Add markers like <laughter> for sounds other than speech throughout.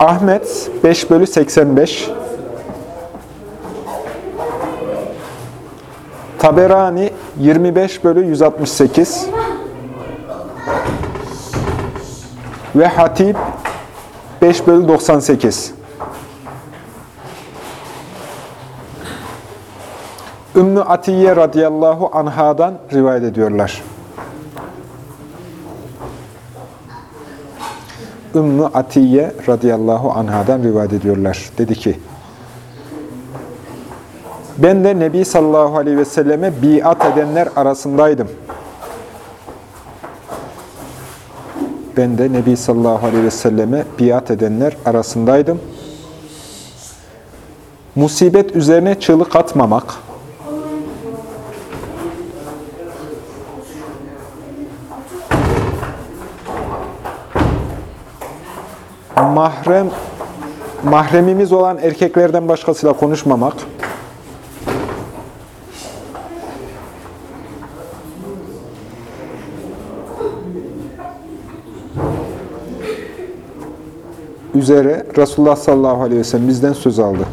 Ahmet 5 bölü 85 Taberani 25 bölü 168 ve Hatip 5 bölü 98 Ümmü Atiye radıyallahu anhadan rivayet ediyorlar. Ümmü Atiye radıyallahu anhadan rivayet ediyorlar. Dedi ki, ben de Nebi sallallahu aleyhi ve selleme biat edenler arasındaydım. Ben de Nebi sallallahu aleyhi ve selleme biat edenler arasındaydım. Musibet üzerine çığlık atmamak, mahrem mahremimiz olan erkeklerden başkasıyla konuşmamak, üzere Resulullah sallallahu aleyhi ve sellem bizden söz aldı.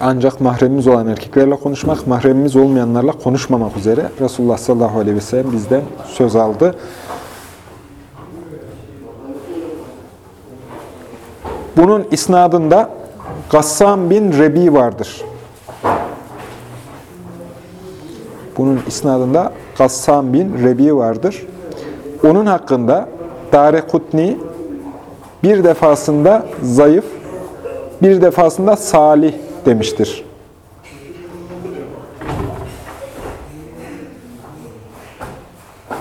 Ancak mahremimiz olan erkeklerle konuşmak, mahremimiz olmayanlarla konuşmamak üzere Resulullah sallallahu aleyhi ve sellem bizden söz aldı. Bunun isnadında Gassam bin Rebi vardır. Bunun isnadında Gassam bin Rebi vardır. Onun hakkında Darekutni bir defasında zayıf, bir defasında salih demiştir.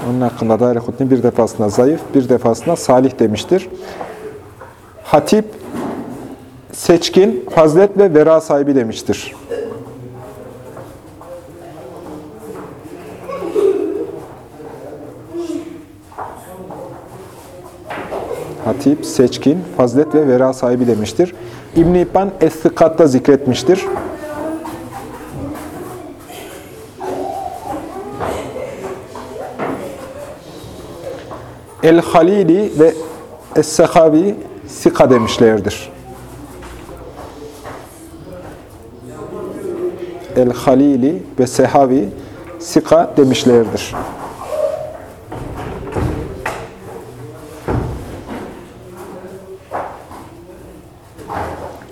Onun hakkında Darekutni bir defasında zayıf, bir defasında salih demiştir. Hatip, seçkin, fazilet ve vera sahibi demiştir. Hatip, seçkin, fazilet ve vera sahibi demiştir. İbn-i İbban Es-Sıkat'ta zikretmiştir. El-Halili ve Es-Sehavi Sika demişlerdir. El-Halili ve Sehavi Sika demişlerdir.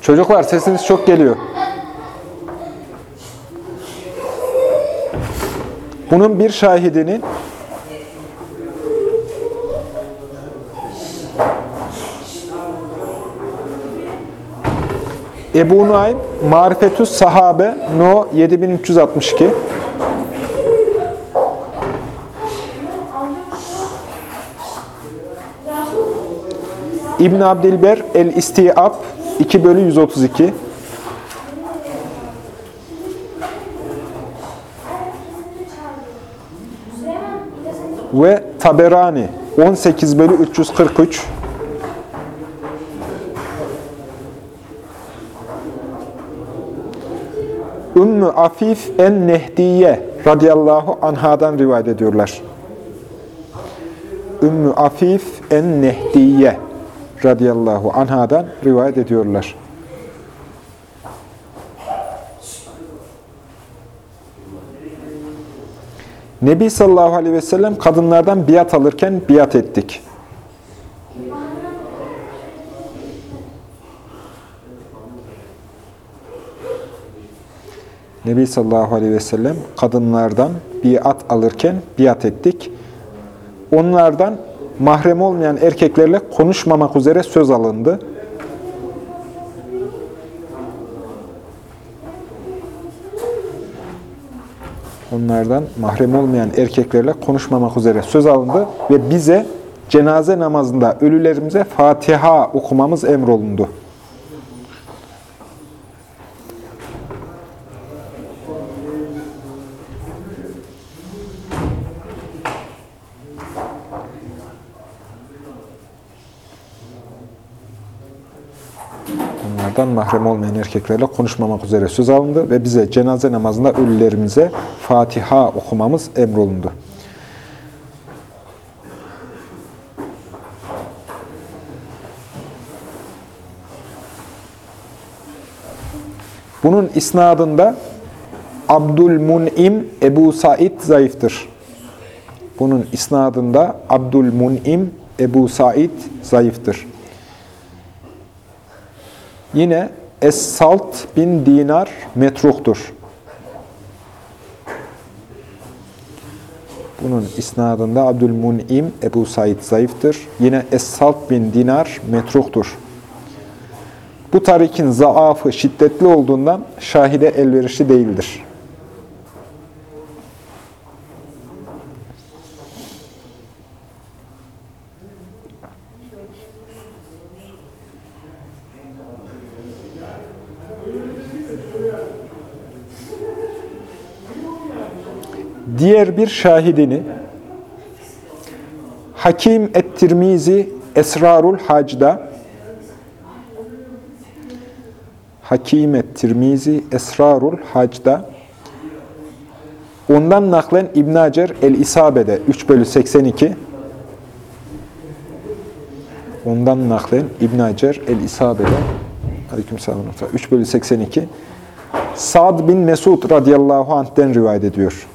Çocuklar sesiniz çok geliyor. Bunun bir şahidinin Ebu Nuaym, Marifetüs Sahabe, No 7362. İbn Abdilber, El-İstiab, 2 bölü 132. Ve Taberani, 18 bölü 343. Ümmü Afif en-Nehdiye radıyallahu anhadan rivayet ediyorlar. Ümmü Afif en-Nehdiye radıyallahu anhadan rivayet ediyorlar. Nebi sallallahu aleyhi ve sellem kadınlardan biat alırken biat ettik. Nebi sallallahu aleyhi ve sellem kadınlardan biat alırken biat ettik. Onlardan mahrem olmayan erkeklerle konuşmamak üzere söz alındı. Onlardan mahrem olmayan erkeklerle konuşmamak üzere söz alındı ve bize cenaze namazında ölülerimize Fatiha okumamız emrolundu. Mahrem olmayan erkeklerle konuşmamak üzere söz alındı ve bize cenaze namazında ölülerimize Fatiha okumamız emrolundu. Bunun isnadında Abdülmun'im Ebu Said zayıftır. Bunun isnadında Abdülmun'im Ebu Said zayıftır. Yine Es-Salt bin Dinar metruhtur. Bunun isnadında Abdülmun'im Ebu Said zayıftır. Yine Es-Salt bin Dinar metruhtur. Bu tarikin zaafı şiddetli olduğundan şahide elverişli değildir. Diğer bir şahidini Hakim et-Tirmizi Esrarul Hac'da Hakim et-Tirmizi Esrarul Hac'da ondan naklen İbn Hacer el-İsabe'de 3 bölü 82 ondan naklen İbn Hacer el-İsabe'de Aleykümselam 3 bölü 82 Sa'd bin Mesud radıyallahu anh'ten rivayet ediyor.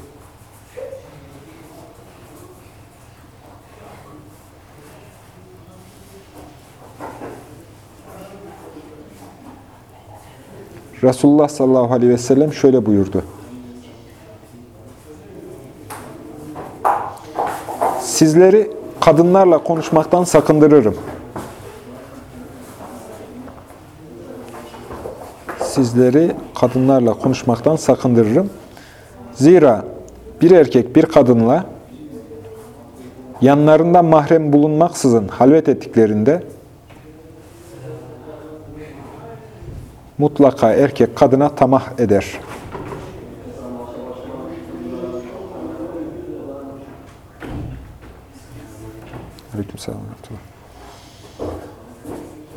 Resulullah sallallahu aleyhi ve sellem şöyle buyurdu. Sizleri kadınlarla konuşmaktan sakındırırım. Sizleri kadınlarla konuşmaktan sakındırırım. Zira bir erkek bir kadınla yanlarında mahrem bulunmaksızın halvet ettiklerinde mutlaka erkek kadına tamah eder. Aleykümselam.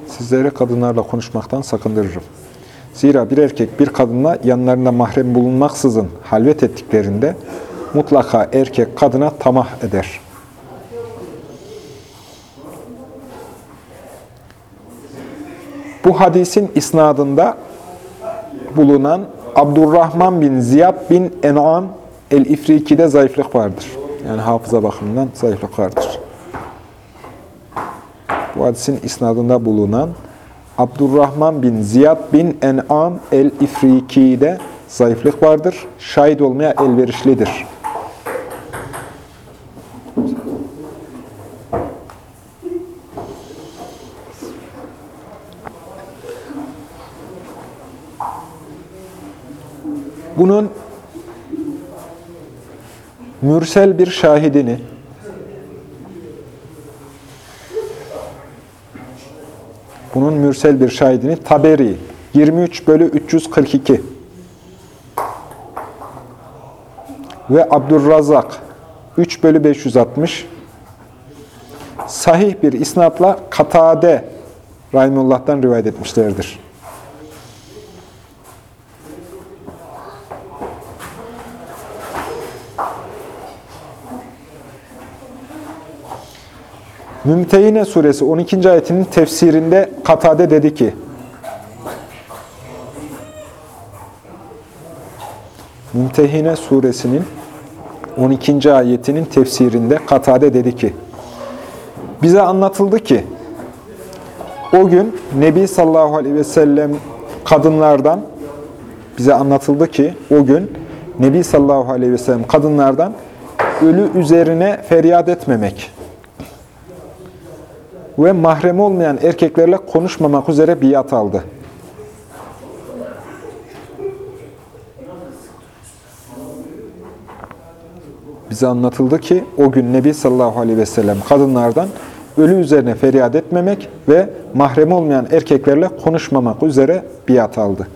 Sizlere kadınlarla konuşmaktan sakındırırım. Zira bir erkek bir kadınla yanlarında mahrem bulunmaksızın halvet ettiklerinde mutlaka erkek kadına tamah eder. Bu hadisin isnadında bulunan Abdurrahman bin Ziyad bin En'am el-İfriki'de zayıflık vardır. Yani hafıza bakımından zayıflık vardır. Bu hadisin isnadında bulunan Abdurrahman bin Ziyad bin En'am el-İfriki'de zayıflık vardır. Şahit olmaya elverişlidir. Bunun mürsel bir şahidini bunun mürsel bir şahidini Taberi 23 bölü 342 ve Abdurrazak 3 bölü 560 sahih bir isnatla Katade Rahimullah'tan rivayet etmişlerdir. Mümtehine suresi 12. ayetinin tefsirinde Katade dedi ki, Mümtehine suresinin 12. ayetinin tefsirinde Katade dedi ki, bize anlatıldı ki, o gün Nebi sallallahu aleyhi ve sellem kadınlardan, bize anlatıldı ki, o gün Nebi sallallahu aleyhi ve sellem kadınlardan ölü üzerine feryat etmemek, ve mahrem olmayan erkeklerle konuşmamak üzere biat aldı. Bize anlatıldı ki o gün Nebi sallallahu aleyhi ve sellem kadınlardan ölü üzerine feryat etmemek ve mahrem olmayan erkeklerle konuşmamak üzere biat aldı.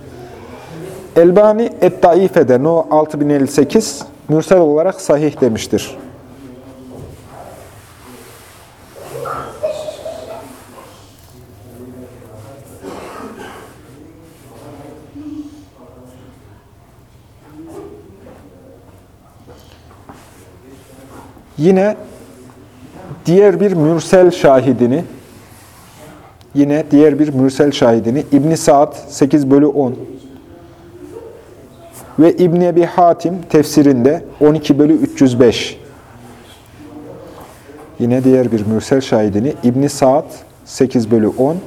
Elbani Et-Daife'de No 6058 mürsel olarak sahih demiştir. Yine diğer bir mürsel şahidini yine diğer bir mürsel şahidini İbn Saad 8 bölü 10 ve İbn Ebi Hatim tefsirinde 12 bölü 305 yine diğer bir mürsel şahidini İbn Saad 8 bölü 10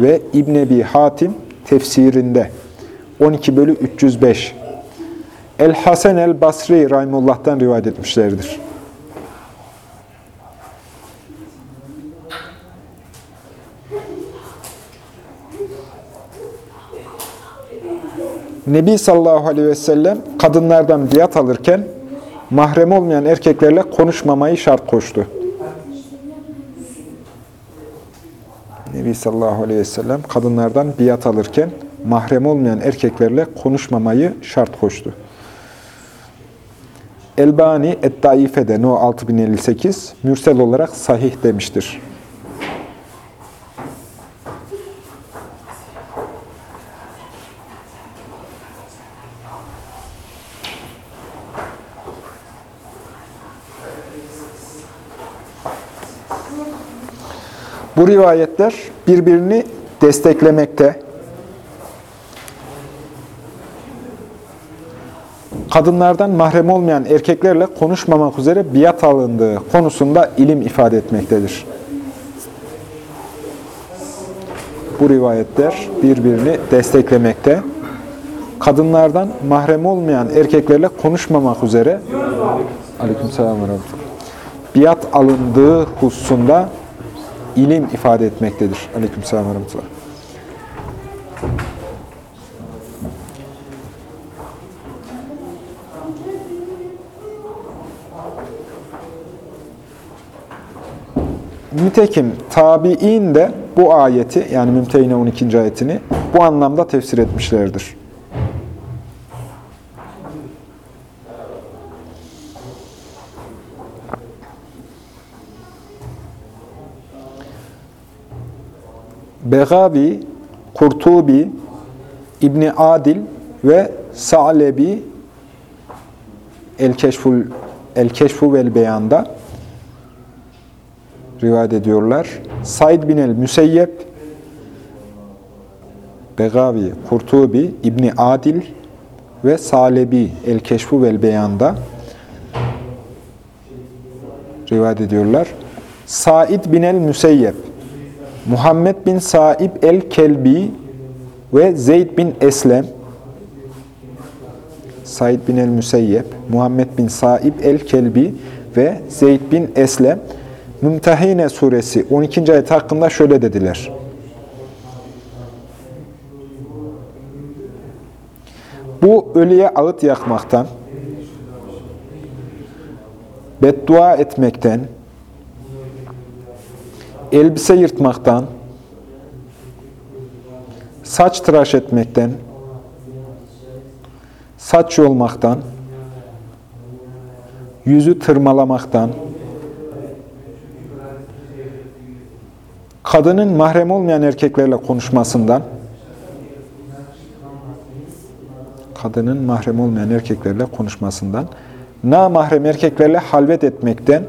ve İbn Ebi Hatim tefsirinde 12 bölü 305 El Hasan el Basri Rahimullah'tan rivayet etmişlerdir. Nebi sallallahu aleyhi ve sellem kadınlardan diyat alırken mahrem olmayan erkeklerle konuşmamayı şart koştu. Nebi sallallahu aleyhi ve sellem kadınlardan biat alırken mahrem olmayan erkeklerle konuşmamayı şart koştu. Elbani Et-Daife'de No 6058 mürsel olarak sahih demiştir. Bu rivayetler birbirini desteklemekte. Kadınlardan mahrem olmayan erkeklerle konuşmamak üzere biat alındığı konusunda ilim ifade etmektedir. Bu rivayetler birbirini desteklemekte. Kadınlardan mahrem olmayan erkeklerle konuşmamak üzere Aleykümselam ve biat alındığı hususunda ilim ifade etmektedir. Aleykümselam ve rahmetullah. Nitekim tabi'in de bu ayeti yani Mümtehine 12. ayetini bu anlamda tefsir etmişlerdir. Begavi, Kurtubi, İbni Adil ve Sa'lebi El-Keşful El-Keşfu vel Beyan'da rivayet ediyorlar. Said bin el-Müseyyep, Begavi, Kurtubi, İbni Adil ve Salebi El-Keşfu vel Beyan'da rivayet ediyorlar. Said bin el-Müseyyep Muhammed bin Saib el-Kelbi ve Zeyd bin Eslem, Said bin el-Müseyyep, Muhammed bin Saib el-Kelbi ve Zeyd bin Eslem, Mümtehine suresi 12. ayet hakkında şöyle dediler. Bu ölüye ağıt yakmaktan, beddua etmekten, elbise yırtmaktan, saç tıraş etmekten, saç yolmaktan, yüzü tırmalamaktan, kadının mahrem olmayan erkeklerle konuşmasından, kadının mahrem olmayan erkeklerle konuşmasından, na mahrem erkeklerle halvet etmekten,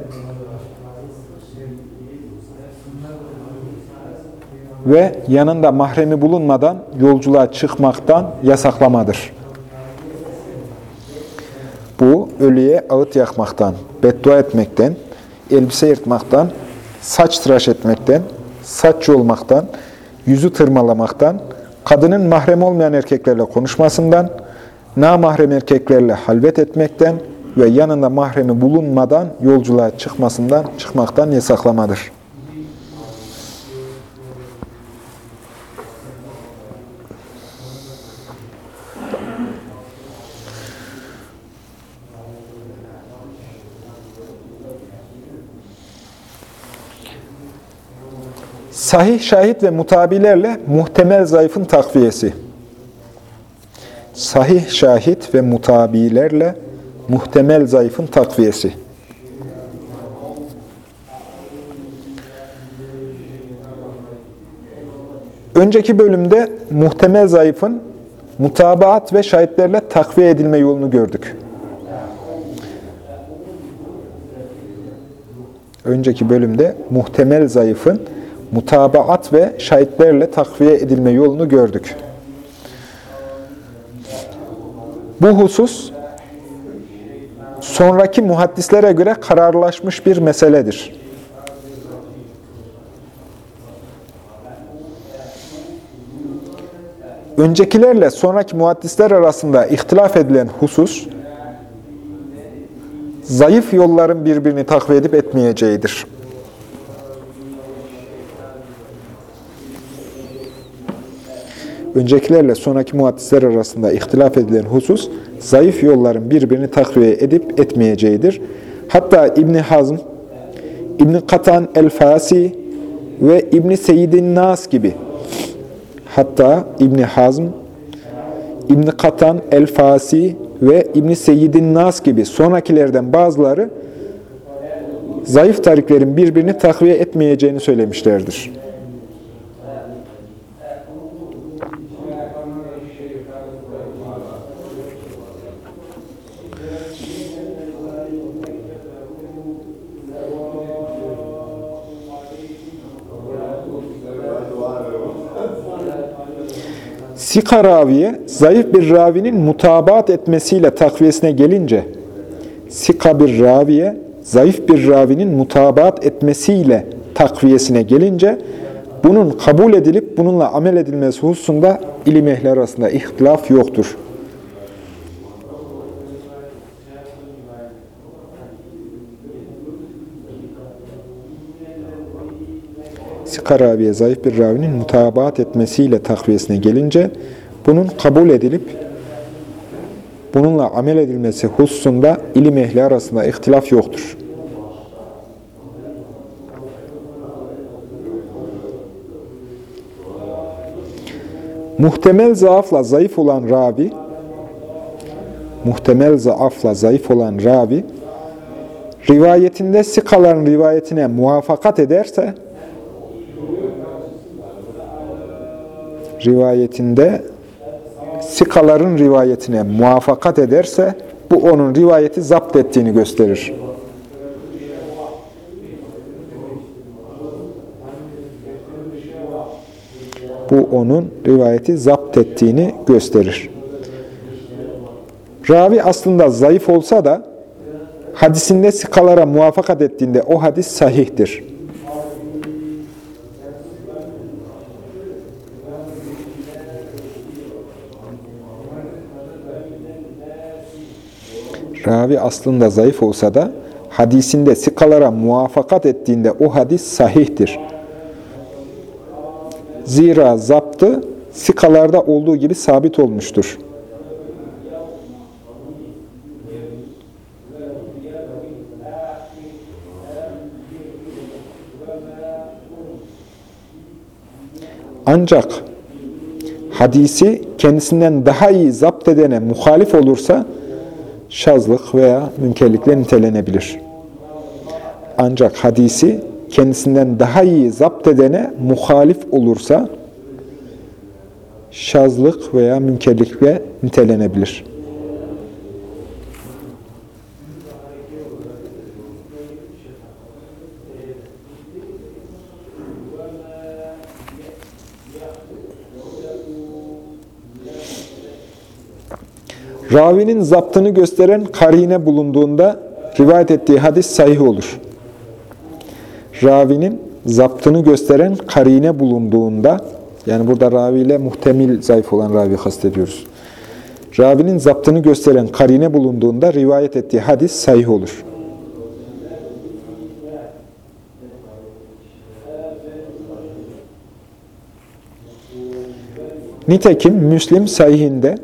ve yanında mahremi bulunmadan yolculuğa çıkmaktan yasaklamadır. Bu ölüye ağıt yakmaktan, beddua etmekten, elbise yırtmaktan, saç tıraş etmekten, saç yolmaktan, yüzü tırmalamaktan, kadının mahrem olmayan erkeklerle konuşmasından, namahrem erkeklerle halvet etmekten ve yanında mahremi bulunmadan yolculuğa çıkmasından çıkmaktan yasaklamadır. Sahih şahit ve mutabilerle muhtemel zayıfın takviyesi. Sahih şahit ve mutabilerle muhtemel zayıfın takviyesi. Önceki bölümde muhtemel zayıfın mutabaat ve şahitlerle takviye edilme yolunu gördük. Önceki bölümde muhtemel zayıfın mutabaat ve şahitlerle takviye edilme yolunu gördük. Bu husus sonraki muhaddislere göre kararlaşmış bir meseledir. Öncekilerle sonraki muhaddisler arasında ihtilaf edilen husus, zayıf yolların birbirini takviye edip etmeyeceğidir. Öncekilerle sonraki muhaddisler arasında ihtilaf edilen husus, zayıf yolların birbirini takviye edip etmeyeceğidir. Hatta İbni Hazm, İbni Katan el-Fasi ve İbni Seyyidin Nas gibi Hatta İbni Hazm, İbni Katan, El-Fasi ve İbni Seyyidin Nas gibi sonrakilerden bazıları zayıf tariklerin birbirini takviye etmeyeceğini söylemişlerdir. Sika raviye, zayıf bir ravinin mutabaat etmesiyle takviyesine gelince, sika bir raviye, zayıf bir ravinin mutabaat etmesiyle takviyesine gelince, bunun kabul edilip bununla amel edilmesi hususunda ilim ehli arasında ihtilaf yoktur. Sika raviye zayıf bir ravinin mutabaat etmesiyle takviyesine gelince bunun kabul edilip bununla amel edilmesi hususunda ilim ehli arasında ihtilaf yoktur. Muhtemel zaafla zayıf olan ravi muhtemel zaafla zayıf olan ravi rivayetinde sikaların rivayetine muvafakat ederse rivayetinde sikaların rivayetine muvafakat ederse bu onun rivayeti zapt ettiğini gösterir. Bu onun rivayeti zapt ettiğini gösterir. Ravi aslında zayıf olsa da hadisinde sikalara muvafakat ettiğinde o hadis sahihtir. Ravi aslında zayıf olsa da hadisinde sikalara muvafakat ettiğinde o hadis sahihtir. Zira zaptı sikalarda olduğu gibi sabit olmuştur. Ancak hadisi kendisinden daha iyi zapt edene muhalif olursa şazlık veya münkerlikle nitelenebilir. Ancak hadisi kendisinden daha iyi zapt edene muhalif olursa şazlık veya münkerlikle nitelenebilir. Ravinin zaptını gösteren karine bulunduğunda rivayet ettiği hadis sahih olur. Ravinin zaptını gösteren karine bulunduğunda, yani burada raviyle muhtemil zayıf olan ravi kastediyoruz. Ravinin zaptını gösteren karine bulunduğunda rivayet ettiği hadis sahih olur. Nitekim Müslim sahihinde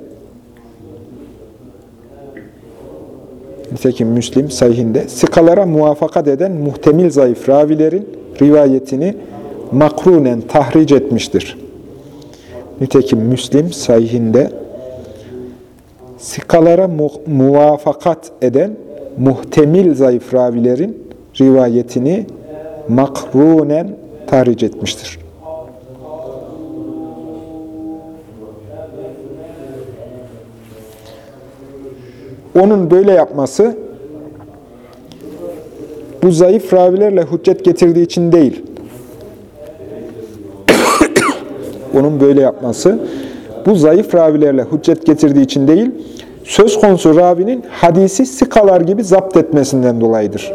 Nitekim Müslim sayhinde sikalara muvafakat eden muhtemil zayıf ravilerin rivayetini makrunen tahric etmiştir. Nitekim Müslim sayhinde sikalara mu muvafakat eden muhtemil zayıf ravilerin rivayetini makrunen tahric etmiştir. Onun böyle yapması bu zayıf ravilerle hüccet getirdiği için değil. <coughs> Onun böyle yapması bu zayıf ravilerle hüccet getirdiği için değil, söz konusu ravinin hadisi sikalar gibi zapt etmesinden dolayıdır.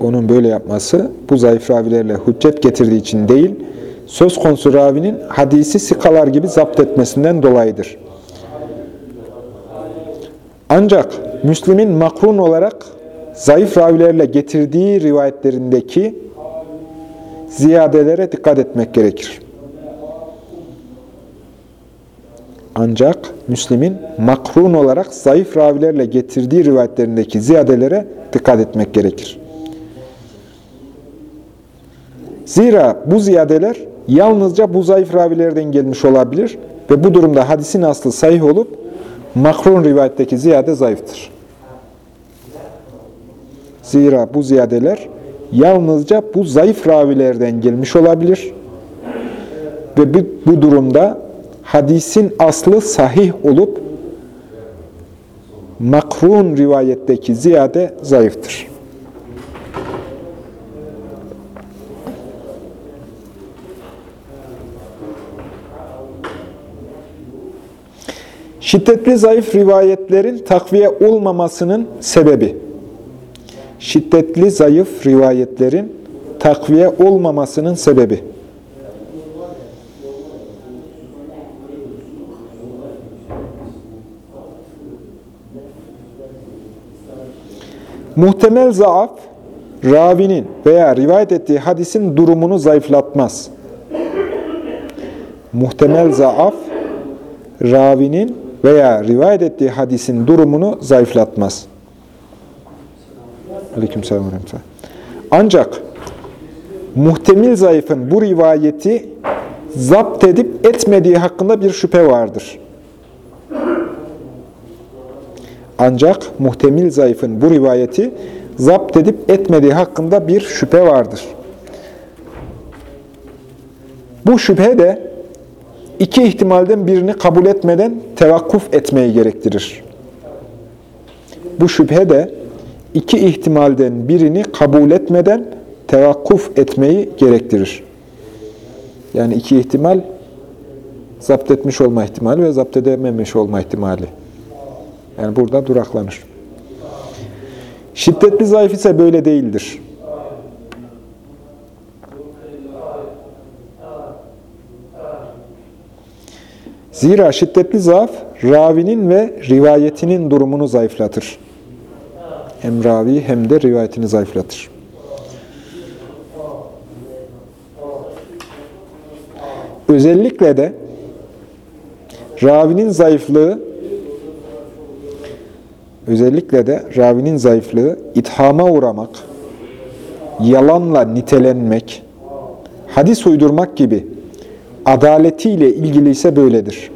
Onun böyle yapması bu zayıf ravilerle hüccet getirdiği için değil, söz konusu ravinin hadisi sikalar gibi zapt etmesinden dolayıdır. Ancak Müslim'in makrun olarak zayıf ravilerle getirdiği rivayetlerindeki ziyadelere dikkat etmek gerekir. Ancak Müslim'in makrun olarak zayıf ravilerle getirdiği rivayetlerindeki ziyadelere dikkat etmek gerekir. Zira bu ziyadeler yalnızca bu zayıf ravilerden gelmiş olabilir ve bu durumda hadisin aslı sahih olup makrun rivayetteki ziyade zayıftır. Zira bu ziyadeler yalnızca bu zayıf ravilerden gelmiş olabilir ve bu, durumda hadisin aslı sahih olup makrun rivayetteki ziyade zayıftır. Şiddetli zayıf rivayetlerin takviye olmamasının sebebi. Şiddetli zayıf rivayetlerin takviye olmamasının sebebi. Muhtemel zaaf, ravinin veya rivayet ettiği hadisin durumunu zayıflatmaz. Muhtemel zaaf, ravinin veya rivayet ettiği hadisin durumunu zayıflatmaz. Aleykümselam Ancak muhtemel zayıfın bu rivayeti zapt edip etmediği hakkında bir şüphe vardır. Ancak muhtemel zayıfın bu rivayeti zapt edip etmediği hakkında bir şüphe vardır. Bu şüphe de iki ihtimalden birini kabul etmeden tevakkuf etmeyi gerektirir. Bu şüphe de iki ihtimalden birini kabul etmeden tevakkuf etmeyi gerektirir. Yani iki ihtimal zapt etmiş olma ihtimali ve zapt edememiş olma ihtimali. Yani burada duraklanır. Şiddetli zayıf ise böyle değildir. Zira şiddetli zaaf, ravinin ve rivayetinin durumunu zayıflatır. Hem ravi hem de rivayetini zayıflatır. Özellikle de ravinin zayıflığı özellikle de ravinin zayıflığı ithama uğramak, yalanla nitelenmek, hadis uydurmak gibi adaletiyle ilgili ise böyledir.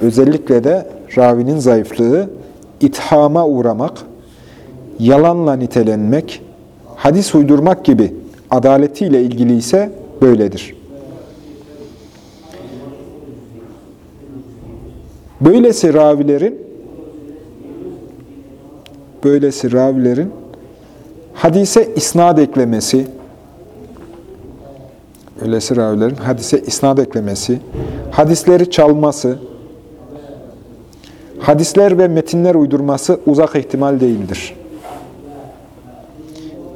Özellikle de ravinin zayıflığı, ithama uğramak, yalanla nitelenmek, hadis uydurmak gibi adaletiyle ilgili ise böyledir. Böylesi ravilerin böylesi ravilerin hadise isnad eklemesi, öylesi ravilerin hadise isnad eklemesi, hadisleri çalması, hadisler ve metinler uydurması uzak ihtimal değildir.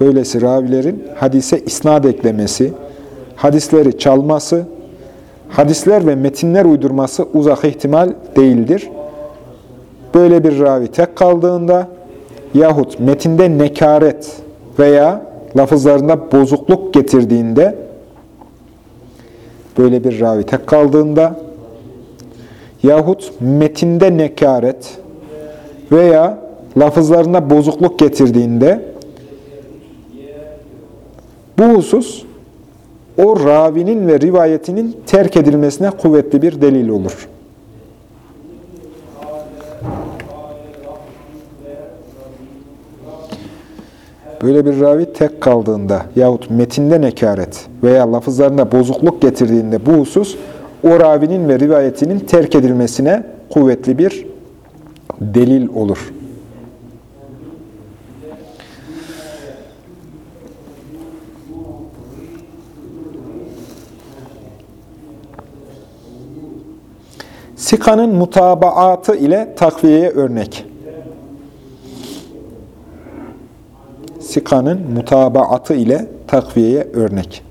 Böylesi ravilerin hadise isnad eklemesi, hadisleri çalması, hadisler ve metinler uydurması uzak ihtimal değildir. Böyle bir ravi tek kaldığında yahut metinde nekaret veya lafızlarında bozukluk getirdiğinde böyle bir ravi tek kaldığında yahut metinde nekaret veya lafızlarında bozukluk getirdiğinde bu husus o ravinin ve rivayetinin terk edilmesine kuvvetli bir delil olur. Böyle bir ravi tek kaldığında yahut metinde nekaret veya lafızlarında bozukluk getirdiğinde bu husus o ravinin ve rivayetinin terk edilmesine kuvvetli bir delil olur. Sika'nın mutabaatı ile takviyeye örnek. Sika'nın mutabaatı ile takviyeye örnek.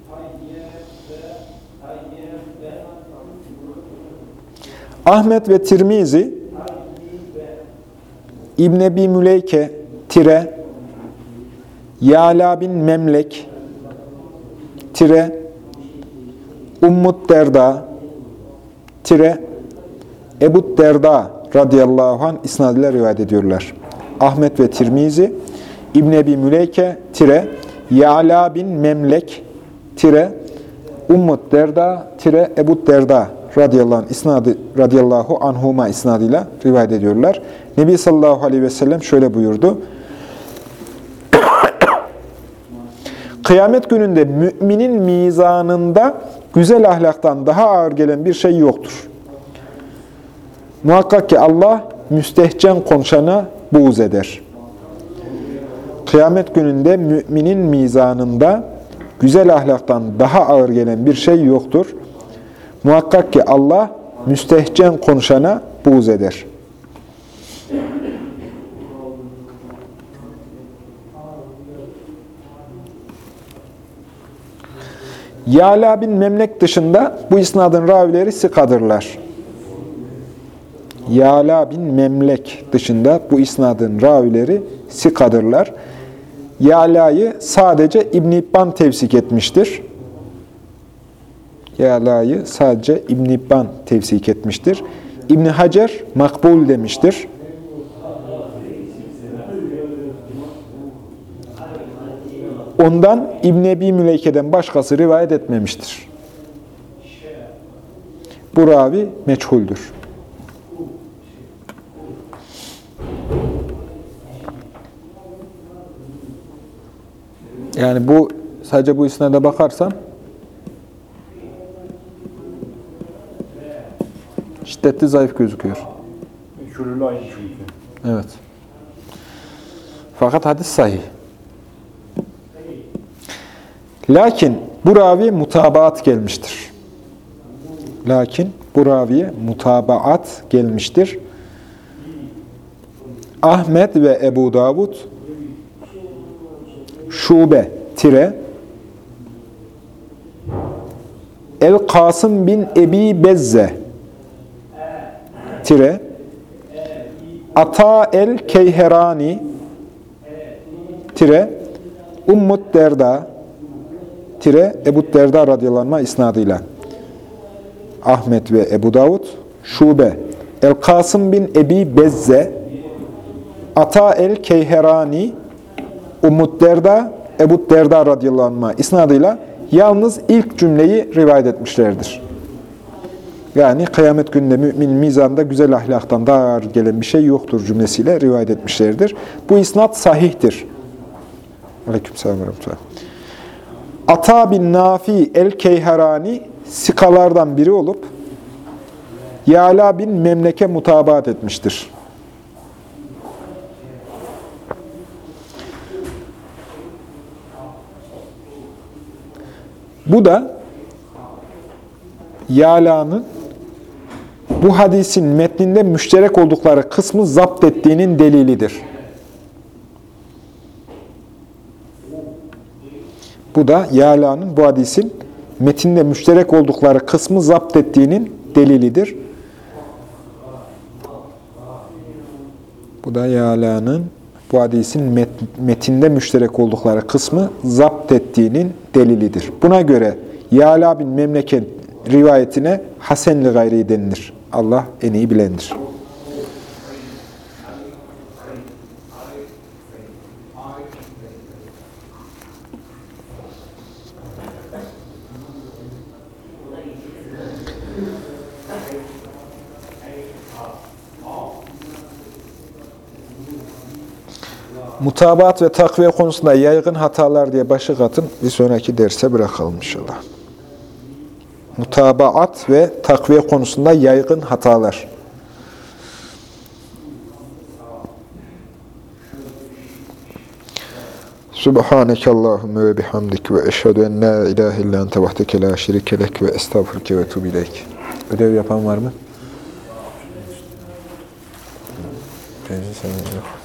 Ahmet ve Tirmizi İbn Ebi Müleyke tire Yala bin Memlek tire Ummut Derda tire Ebu Derda radıyallahu anh isnadıyla rivayet ediyorlar. Ahmet ve Tirmizi İbn Ebi Müleyke tire Yala bin Memlek tire Ummut Derda tire Ebu Derda radıyallahu, anh, isnadı, radıyallahu anhuma isnadıyla rivayet ediyorlar. Nebi sallallahu aleyhi ve sellem şöyle buyurdu. <coughs> Kıyamet gününde müminin mizanında güzel ahlaktan daha ağır gelen bir şey yoktur. Muhakkak ki Allah müstehcen konuşana buğz eder. Kıyamet gününde müminin mizanında güzel ahlaktan daha ağır gelen bir şey yoktur. Muhakkak ki Allah müstehcen konuşana buğz eder. Yala bin Memlek dışında bu isnadın ravileri sikadırlar. Yala bin Memlek dışında bu isnadın ravileri sikadırlar. Yala'yı sadece İbn-i İbban tevsik etmiştir. Yala'yı sadece İbn-i İbban tevsik etmiştir. ibn Hacer makbul demiştir. Ondan İbn Ebi Müleyke'den başkası rivayet etmemiştir. Bu ravi meçhuldür. Yani bu sadece bu isnada bakarsan şiddetli zayıf gözüküyor. Şulül aynı çünkü. Evet. Fakat hadis sahih. Lakin bu ravi mutabaat gelmiştir. Lakin bu raviye mutabaat gelmiştir. Ahmet ve Ebu Davud Şube tire. El Kasım bin Ebi Bezze tire. Ata el Keyherani tire. Ummut Derda tire. Ebu Derda radıyallahu anh isnadıyla. Ahmet ve Ebu Davud Şube. El Kasım bin Ebi Bezze Ata el Keyherani Ummut Derda Ebu Derda radıyallahu anh isnadıyla yalnız ilk cümleyi rivayet etmişlerdir. Yani kıyamet gününde mümin mizanda güzel ahlaktan daha ağır gelen bir şey yoktur cümlesiyle rivayet etmişlerdir. Bu isnat sahihtir. Aleykümselam ve Ata bin Nafi el-Keyherani sikalardan biri olup Yala bin Memleke mutabaat etmiştir. Bu da Yala'nın bu hadisin metninde müşterek oldukları kısmı zapt ettiğinin delilidir. Bu da Yala'nın bu hadisin metinde müşterek oldukları kısmı zapt ettiğinin delilidir. Bu da Yala'nın bu hadisin met, metinde müşterek oldukları kısmı zapt ettiğinin delilidir. Buna göre Yala bin Memleket rivayetine Hasenli gayri denilir. Allah en iyi bilendir. Mutabaat ve takviye konusunda yaygın hatalar diye başlık atın. Bir sonraki derse bırakalım inşallah. Mutabaat ve takviye konusunda yaygın hatalar. Subhaneke Allahümme ve bihamdik ve eşhedü en la ilahe illa ente vahdeke la şerike lek ve estağfurke ve etubu ileyk. Ödev yapan var mı? Bence sen yok.